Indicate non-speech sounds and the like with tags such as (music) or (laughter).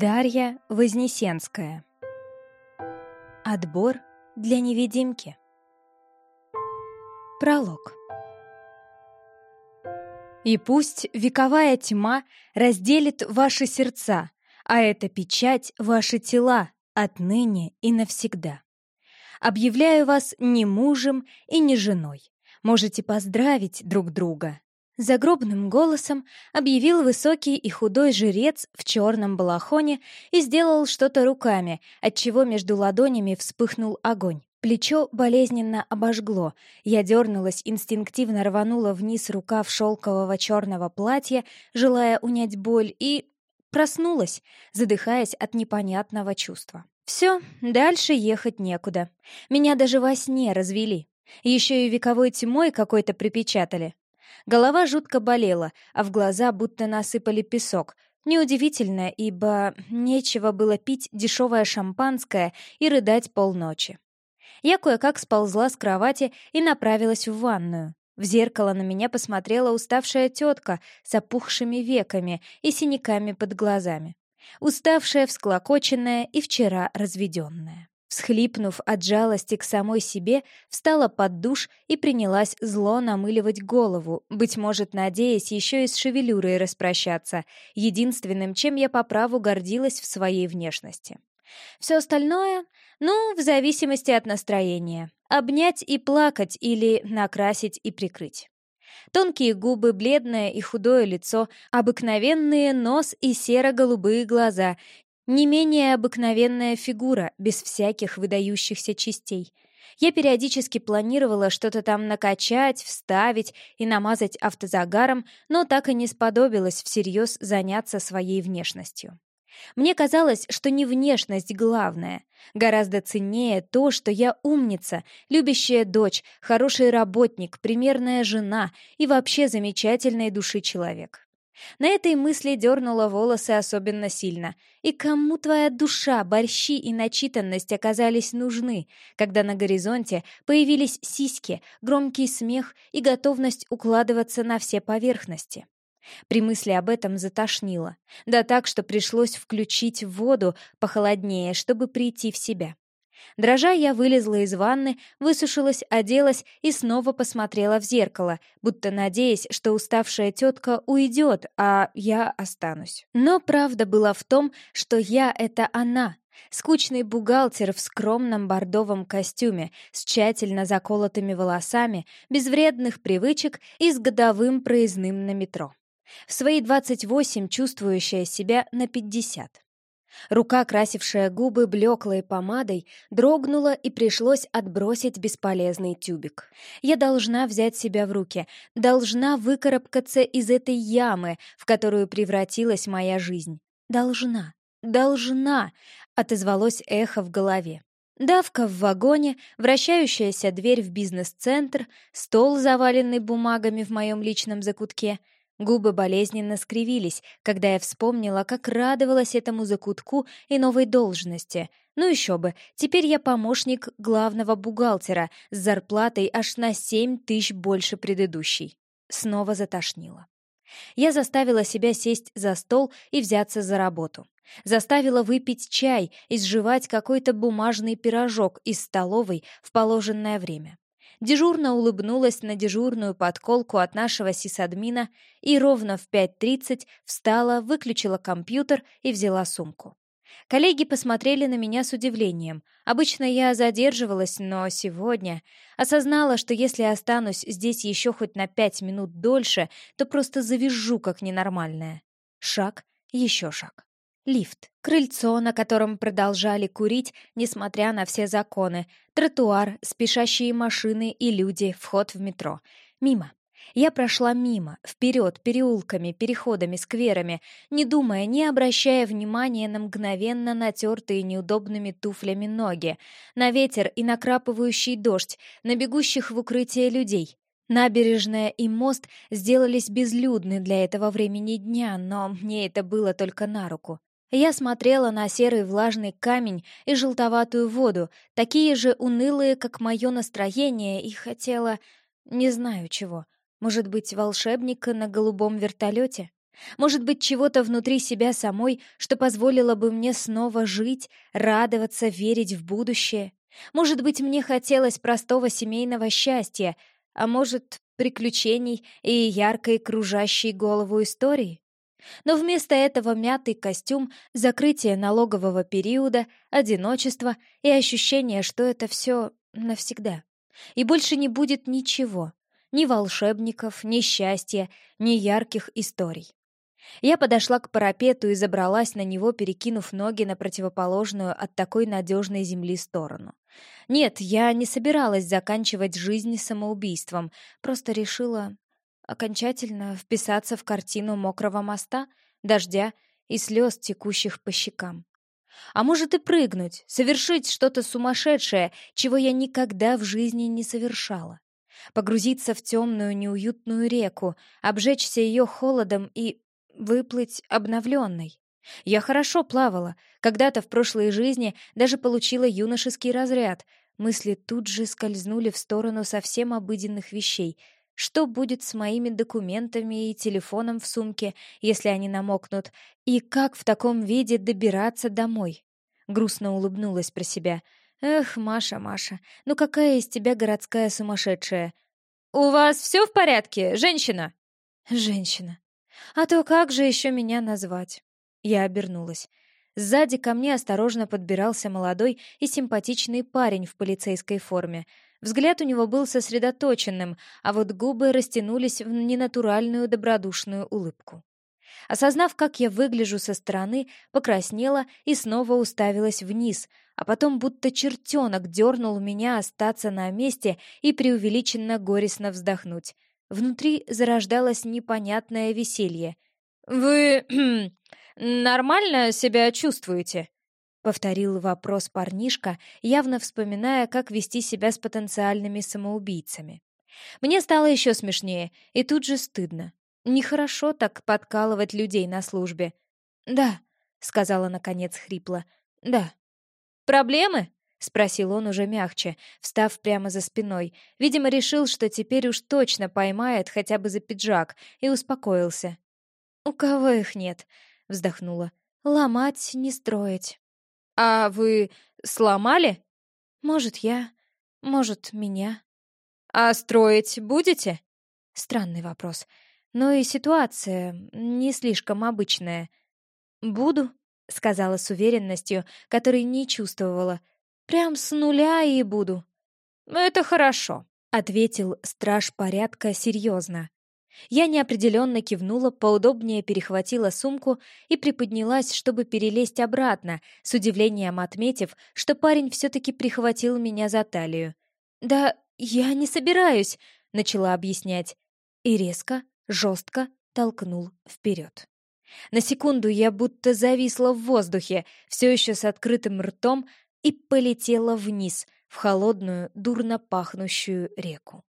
Дарья Вознесенская Отбор для невидимки Пролог И пусть вековая тьма разделит ваши сердца, а эта печать — ваши тела отныне и навсегда. Объявляю вас не мужем и не женой. Можете поздравить друг друга. Загробным голосом объявил высокий и худой жрец в черном балахоне и сделал что-то руками, отчего между ладонями вспыхнул огонь. Плечо болезненно обожгло. Я дернулась, инстинктивно рванула вниз рукав шелкового черного платья, желая унять боль, и проснулась, задыхаясь от непонятного чувства. Все, дальше ехать некуда. Меня даже во сне развели. Еще и вековой тьмой какой-то припечатали. Голова жутко болела, а в глаза будто насыпали песок. Неудивительно, ибо нечего было пить дешевое шампанское и рыдать полночи. Я кое-как сползла с кровати и направилась в ванную. В зеркало на меня посмотрела уставшая тетка с опухшими веками и синяками под глазами. Уставшая, всклокоченная и вчера разведенная. Всхлипнув от жалости к самой себе, встала под душ и принялась зло намыливать голову, быть может, надеясь еще и с шевелюрой распрощаться, единственным, чем я по праву гордилась в своей внешности. Все остальное, ну, в зависимости от настроения. Обнять и плакать или накрасить и прикрыть. Тонкие губы, бледное и худое лицо, обыкновенные нос и серо-голубые глаза, не менее обыкновенная фигура, без всяких выдающихся частей. Я периодически планировала что-то там накачать, вставить и намазать автозагаром, но так и не сподобилась всерьез заняться своей внешностью. Мне казалось, что не внешность главное. Гораздо ценнее то, что я умница, любящая дочь, хороший работник, примерная жена и вообще замечательной души человек. На этой мысли дернула волосы особенно сильно. И кому твоя душа, борщи и начитанность оказались нужны, когда на горизонте появились сиськи, громкий смех и готовность укладываться на все поверхности? При мысли об этом затошнило. Да так, что пришлось включить воду похолоднее, чтобы прийти в себя. Дрожа, я вылезла из ванны, высушилась, оделась и снова посмотрела в зеркало, будто надеясь, что уставшая тетка уйдет, а я останусь. Но правда была в том, что я — это она, скучный бухгалтер в скромном бордовом костюме, с тщательно заколотыми волосами, без вредных привычек и с годовым проездным на метро. В свои 28 чувствующая себя на 50. Рука, красившая губы блеклой помадой, дрогнула и пришлось отбросить бесполезный тюбик. Я должна взять себя в руки, должна выкарабкаться из этой ямы, в которую превратилась моя жизнь. Должна, должна, отозвалось эхо в голове. Давка в вагоне, вращающаяся дверь в бизнес-центр, стол, заваленный бумагами в моем личном закутке — Губы болезненно скривились, когда я вспомнила, как радовалась этому закутку и новой должности. Ну еще бы, теперь я помощник главного бухгалтера с зарплатой аж на семь тысяч больше предыдущей. Снова затошнило. Я заставила себя сесть за стол и взяться за работу. Заставила выпить чай и сживать какой-то бумажный пирожок из столовой в положенное время дежурно улыбнулась на дежурную подколку от нашего сисадмина и ровно в 5.30 встала, выключила компьютер и взяла сумку. Коллеги посмотрели на меня с удивлением. Обычно я задерживалась, но сегодня осознала, что если останусь здесь еще хоть на пять минут дольше, то просто завизжу как ненормальная. Шаг, еще шаг. Лифт, крыльцо, на котором продолжали курить, несмотря на все законы, тротуар, спешащие машины и люди, вход в метро. Мимо. Я прошла мимо, вперед, переулками, переходами, скверами, не думая, не обращая внимания на мгновенно натертые неудобными туфлями ноги, на ветер и накрапывающий дождь, на бегущих в укрытие людей. Набережная и мост сделались безлюдны для этого времени дня, но мне это было только на руку. Я смотрела на серый влажный камень и желтоватую воду, такие же унылые, как мое настроение, и хотела... Не знаю чего. Может быть, волшебника на голубом вертолете? Может быть, чего-то внутри себя самой, что позволило бы мне снова жить, радоваться, верить в будущее. Может быть, мне хотелось простого семейного счастья, а может, приключений и яркой кружащей голову истории? Но вместо этого мятый костюм, закрытие налогового периода, одиночество и ощущение, что это все навсегда. И больше не будет ничего. Ни волшебников, ни счастья, ни ярких историй. Я подошла к парапету и забралась на него, перекинув ноги на противоположную от такой надежной земли сторону. Нет, я не собиралась заканчивать жизнь самоубийством, просто решила окончательно вписаться в картину мокрого моста, дождя и слез, текущих по щекам. А может и прыгнуть, совершить что-то сумасшедшее, чего я никогда в жизни не совершала. Погрузиться в темную неуютную реку, обжечься ее холодом и выплыть обновленной. Я хорошо плавала, когда-то в прошлой жизни даже получила юношеский разряд. Мысли тут же скользнули в сторону совсем обыденных вещей. Что будет с моими документами и телефоном в сумке, если они намокнут? И как в таком виде добираться домой? Грустно улыбнулась про себя. «Эх, Маша, Маша, ну какая из тебя городская сумасшедшая?» «У вас все в порядке, женщина?» «Женщина. А то как же еще меня назвать?» Я обернулась. Сзади ко мне осторожно подбирался молодой и симпатичный парень в полицейской форме. Взгляд у него был сосредоточенным, а вот губы растянулись в ненатуральную добродушную улыбку. Осознав, как я выгляжу со стороны, покраснела и снова уставилась вниз, а потом будто чертенок дернул меня остаться на месте и преувеличенно горестно вздохнуть. Внутри зарождалось непонятное веселье. «Вы (clears throat) нормально себя чувствуете?» — повторил вопрос парнишка, явно вспоминая, как вести себя с потенциальными самоубийцами. Мне стало еще смешнее и тут же стыдно. Нехорошо так подкалывать людей на службе. «Да», — сказала наконец хрипло, — «да». «Проблемы?» — спросил он уже мягче, встав прямо за спиной. Видимо, решил, что теперь уж точно поймает хотя бы за пиджак, и успокоился. «У кого их нет?» — вздохнула. «Ломать, не строить». «А вы сломали?» «Может, я, может, меня». «А строить будете?» Странный вопрос. Но и ситуация не слишком обычная. «Буду», — сказала с уверенностью, которой не чувствовала, — Прям с нуля и буду». «Это хорошо», — ответил страж порядка серьезно. Я неопределенно кивнула, поудобнее перехватила сумку и приподнялась, чтобы перелезть обратно, с удивлением отметив, что парень все-таки прихватил меня за талию. «Да я не собираюсь», — начала объяснять. И резко, жестко толкнул вперед. На секунду я будто зависла в воздухе, все еще с открытым ртом, и полетела вниз в холодную, дурно пахнущую реку.